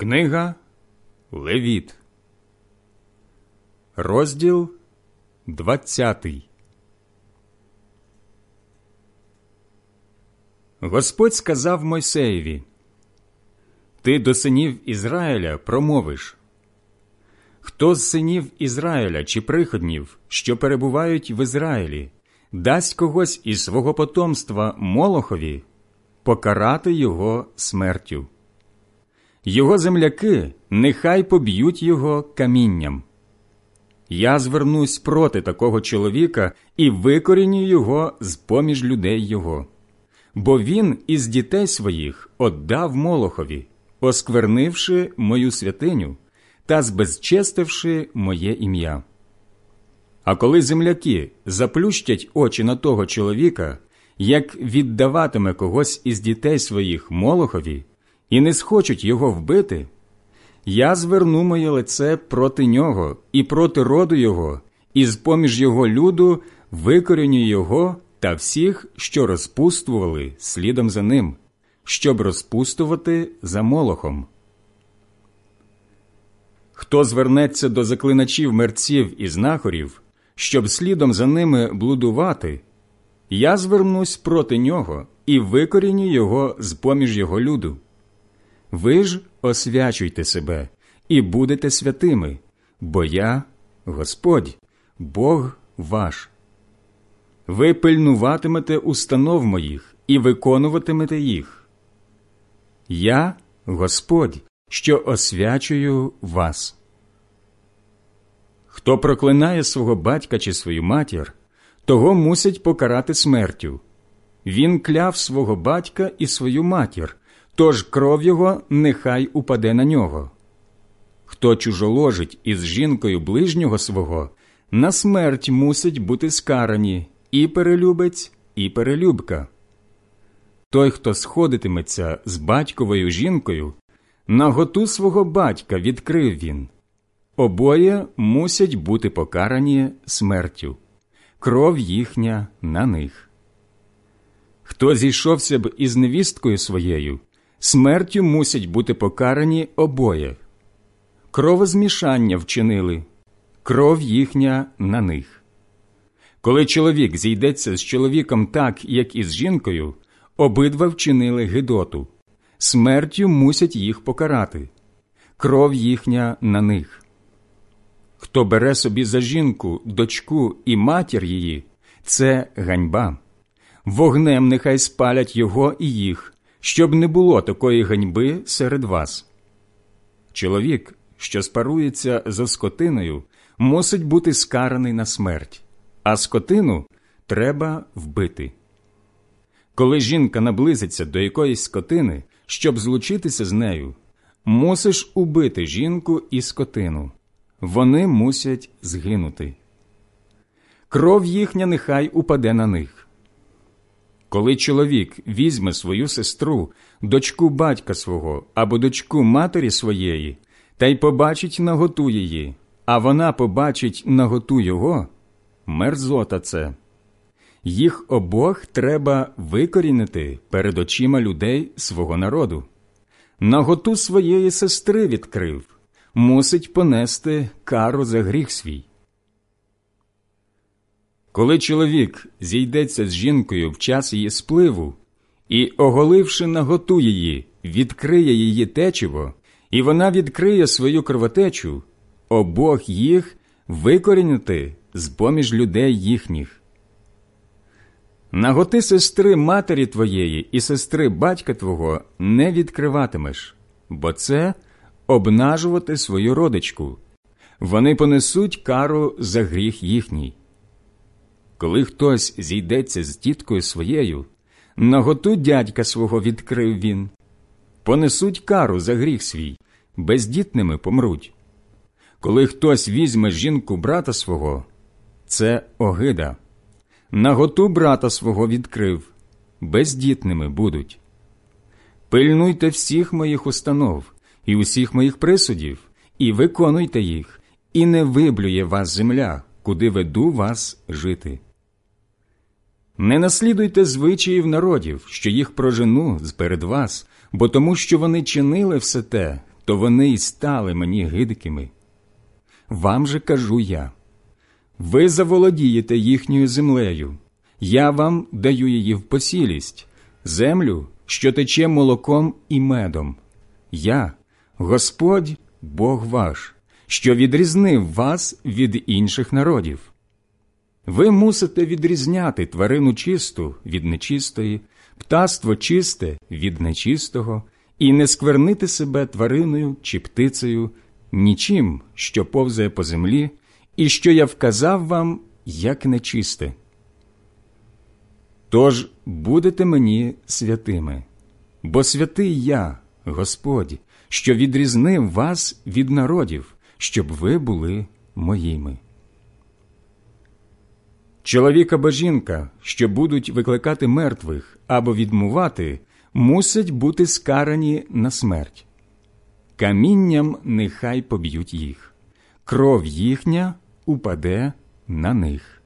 Книга Левіт, розділ 20 Господь сказав Мойсеєві Ти до синів Ізраїля промовиш. Хто з синів Ізраїля чи приходнів, що перебувають в Ізраїлі, дасть когось із свого потомства Молохові, покарати його смертю. Його земляки нехай поб'ють його камінням. Я звернусь проти такого чоловіка і викоріню його з поміж людей його. Бо він із дітей своїх отдав Молохові, осквернивши мою святиню та збезчестивши моє ім'я. А коли земляки заплющать очі на того чоловіка, як віддаватиме когось із дітей своїх Молохові, і не схочуть його вбити, я зверну моє лице проти нього і проти роду його, і з поміж його люду викоріню його та всіх, що розпустували слідом за ним, щоб розпустувати за молохом. Хто звернеться до заклиначів мерців і знахорів, щоб слідом за ними блудувати, я звернусь проти нього і викоріню його з поміж його люду. Ви ж освячуйте себе і будете святими, бо я Господь, Бог ваш. Ви пильнуватимете установ моїх і виконуватимете їх. Я Господь, що освячую вас. Хто проклинає свого батька чи свою матір, того мусять покарати смертю. Він кляв свого батька і свою матір, тож кров його нехай упаде на нього. Хто чужоложить із жінкою ближнього свого, на смерть мусить бути скарані і перелюбець, і перелюбка. Той, хто сходитиметься з батьковою жінкою, наготу свого батька відкрив він. Обоє мусять бути покарані смертю, кров їхня на них. Хто зійшовся б із невісткою своєю, смертю мусять бути покарані обоє. Кровозмішання вчинили, кров їхня на них. Коли чоловік зійдеться з чоловіком так, як і з жінкою, обидва вчинили гидоту, смертю мусять їх покарати, кров їхня на них. Хто бере собі за жінку, дочку і матір її, це ганьба. Вогнем нехай спалять його і їх, щоб не було такої ганьби серед вас. Чоловік, що спарується за скотиною, мусить бути скараний на смерть, а скотину треба вбити. Коли жінка наблизиться до якоїсь скотини, щоб злучитися з нею, мусиш убити жінку і скотину. Вони мусять згинути. Кров їхня нехай упаде на них. Коли чоловік візьме свою сестру, дочку батька свого або дочку матері своєї, та й побачить наготу її, а вона побачить наготу його, мерзота це. Їх обох треба викорінити перед очима людей свого народу. Наготу своєї сестри відкрив, мусить понести кару за гріх свій. Коли чоловік зійдеться з жінкою в час її спливу і, оголивши наготу її, відкриє її течиво, і вона відкриє свою кровотечу, обох їх викорінити з поміж людей їхніх. Наготи сестри матері твоєї і сестри батька твого не відкриватимеш, бо це обнажувати свою родичку. Вони понесуть кару за гріх їхній. Коли хтось зійдеться з тіткою своєю, наготу дядька свого відкрив він, понесуть кару за гріх свій, бездітними помруть. Коли хтось візьме жінку брата свого, це огида. Наготу брата свого відкрив, бездітними будуть. Пильнуйте всіх моїх установ і усіх моїх присудів, і виконуйте їх, і не виблює вас земля, куди веду вас жити. Не наслідуйте звичаїв народів, що їх прожену перед вас, бо тому, що вони чинили все те, то вони й стали мені гидкими. Вам же кажу я ви заволодієте їхньою землею, я вам даю її в посілість, землю, що тече молоком і медом. Я, Господь, Бог ваш, що відрізнив вас від інших народів. Ви мусите відрізняти тварину чисту від нечистої, птаство чисте від нечистого, і не сквернити себе твариною чи птицею, нічим, що повзає по землі, і що я вказав вам як нечисте. Тож будете мені святими, бо святий я, Господь, що відрізнив вас від народів, щоб ви були моїми. Чоловік або жінка, що будуть викликати мертвих або відмувати, мусять бути скарані на смерть. Камінням нехай поб'ють їх, кров їхня упаде на них.